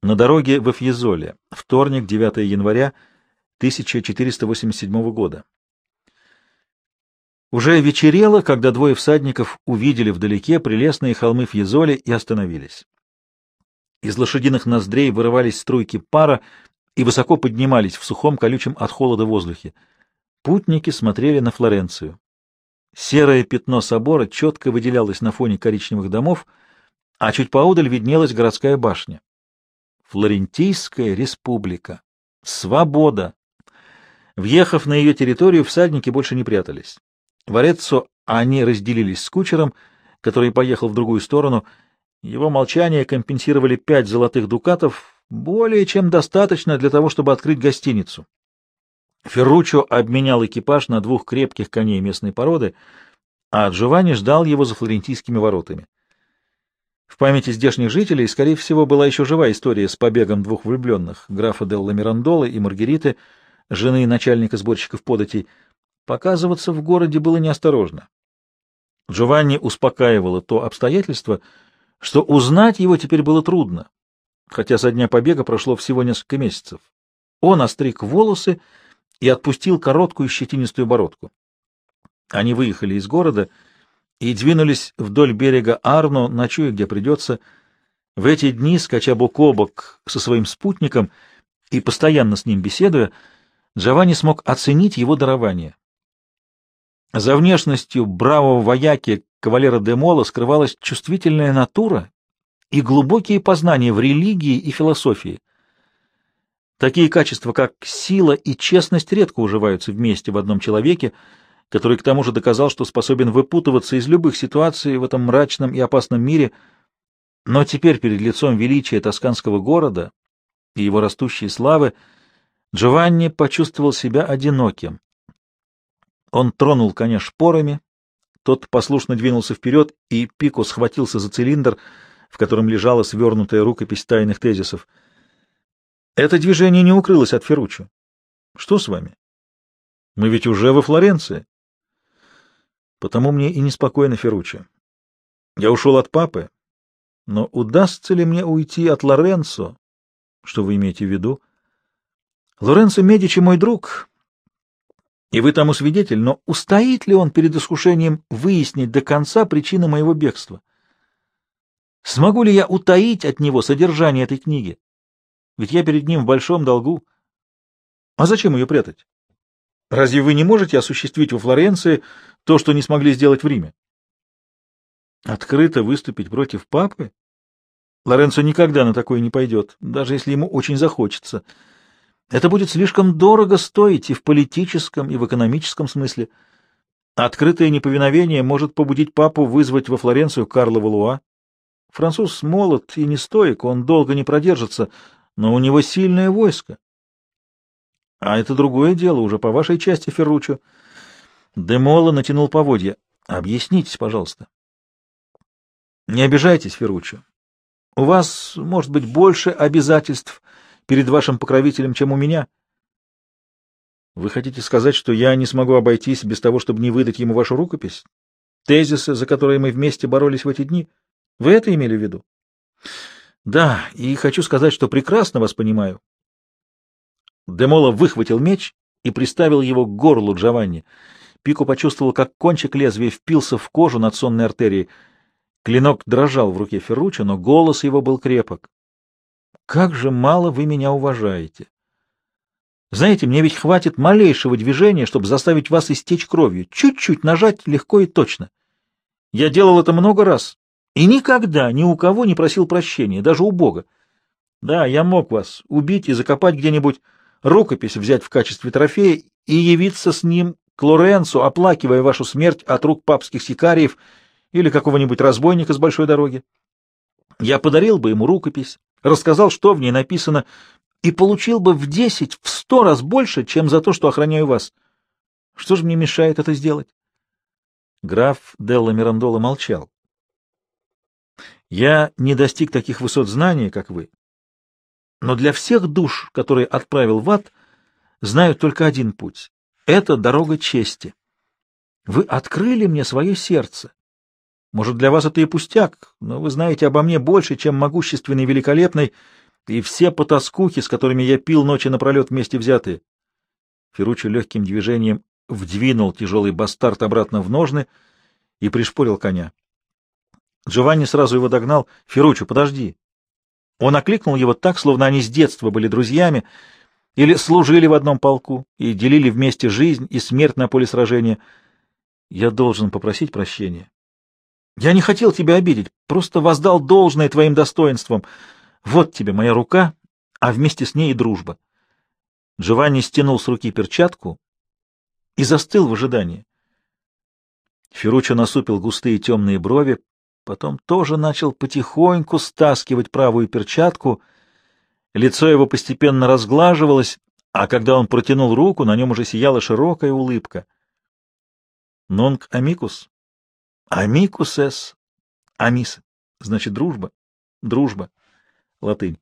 На дороге в Эфьезоле. Вторник, 9 января 1487 года. Уже вечерело, когда двое всадников увидели вдалеке прелестные холмы Фьезоли и остановились. Из лошадиных ноздрей вырывались струйки пара и высоко поднимались в сухом колючем от холода воздухе. Путники смотрели на Флоренцию. Серое пятно собора четко выделялось на фоне коричневых домов, а чуть поодаль виднелась городская башня. Флорентийская республика. Свобода. Въехав на ее территорию, всадники больше не прятались. В Ореццо они разделились с кучером, который поехал в другую сторону. Его молчание компенсировали пять золотых дукатов, более чем достаточно для того, чтобы открыть гостиницу. Ферручо обменял экипаж на двух крепких коней местной породы, а Джованни ждал его за флорентийскими воротами. В памяти здешних жителей, скорее всего, была еще жива история с побегом двух влюбленных, графа Делла Мирандолы и Маргариты, жены начальника сборщиков податей. Показываться в городе было неосторожно. Джованни успокаивало то обстоятельство, что узнать его теперь было трудно, хотя со дня побега прошло всего несколько месяцев. Он остриг волосы и отпустил короткую щетинистую бородку. Они выехали из города и двинулись вдоль берега Арно, ночуя где придется. В эти дни, скача бок о бок со своим спутником и постоянно с ним беседуя, Джованни смог оценить его дарование. За внешностью бравого вояки кавалера де Мола скрывалась чувствительная натура и глубокие познания в религии и философии. Такие качества, как сила и честность, редко уживаются вместе в одном человеке, который к тому же доказал, что способен выпутываться из любых ситуаций в этом мрачном и опасном мире, но теперь перед лицом величия тосканского города и его растущей славы Джованни почувствовал себя одиноким. Он тронул коня шпорами, тот послушно двинулся вперед, и Пико схватился за цилиндр, в котором лежала свернутая рукопись тайных тезисов — это движение не укрылось от Ферруччо. Что с вами? Мы ведь уже во Флоренции. Потому мне и неспокойно, Ферруччо. Я ушел от папы, но удастся ли мне уйти от Лоренцо? Что вы имеете в виду? Лоренцо Медичи мой друг, и вы тому свидетель, но устоит ли он перед искушением выяснить до конца причины моего бегства? Смогу ли я утаить от него содержание этой книги? Ведь я перед ним в большом долгу. А зачем ее прятать? Разве вы не можете осуществить во Флоренции то, что не смогли сделать в Риме? Открыто выступить против папы? Лоренцо никогда на такое не пойдет, даже если ему очень захочется. Это будет слишком дорого стоить и в политическом, и в экономическом смысле. Открытое неповиновение может побудить папу вызвать во Флоренцию Карла Валуа. Француз молод и не стоек, он долго не продержится, но у него сильное войско. А это другое дело, уже по вашей части, Ферруччо. Демола натянул поводья. Объяснитесь, пожалуйста. Не обижайтесь, Ферруччо. У вас, может быть, больше обязательств перед вашим покровителем, чем у меня. Вы хотите сказать, что я не смогу обойтись без того, чтобы не выдать ему вашу рукопись? Тезисы, за которые мы вместе боролись в эти дни? Вы это имели в виду? Да, и хочу сказать, что прекрасно вас понимаю. Демола выхватил меч и приставил его к горлу Джованни. Пико почувствовал, как кончик лезвия впился в кожу над сонной артерией. Клинок дрожал в руке Ферруччо, но голос его был крепок. «Как же мало вы меня уважаете! Знаете, мне ведь хватит малейшего движения, чтобы заставить вас истечь кровью. Чуть-чуть нажать легко и точно. Я делал это много раз, и никогда ни у кого не просил прощения, даже у Бога. Да, я мог вас убить и закопать где-нибудь, рукопись взять в качестве трофея и явиться с ним к Лоренцу, оплакивая вашу смерть от рук папских сикариев или какого-нибудь разбойника с большой дороги. Я подарил бы ему рукопись, рассказал, что в ней написано, и получил бы в десять, в сто раз больше, чем за то, что охраняю вас. Что же мне мешает это сделать? Граф Делла Мирандола молчал. Я не достиг таких высот знания, как вы. Но для всех душ, которые отправил в ад, знаю только один путь. Это дорога чести. Вы открыли мне свое сердце. Может, для вас это и пустяк, но вы знаете обо мне больше, чем могущественный великолепный, и все потаскухи, с которыми я пил ночи напролет вместе взятые. Ферруччо легким движением вдвинул тяжелый бастард обратно в ножны и пришпорил коня. Джованни сразу его догнал. — Ферруччо, подожди. Он окликнул его так, словно они с детства были друзьями или служили в одном полку и делили вместе жизнь и смерть на поле сражения. Я должен попросить прощения. Я не хотел тебя обидеть, просто воздал должное твоим достоинствам. Вот тебе моя рука, а вместе с ней и дружба. Джованни стянул с руки перчатку и застыл в ожидании. Ферруччо насупил густые темные брови, потом тоже начал потихоньку стаскивать правую перчатку. Лицо его постепенно разглаживалось, а когда он протянул руку, на нем уже сияла широкая улыбка. «Нонг амикус?» Амикус эс. Амис. Значит, дружба. Дружба. Латынь.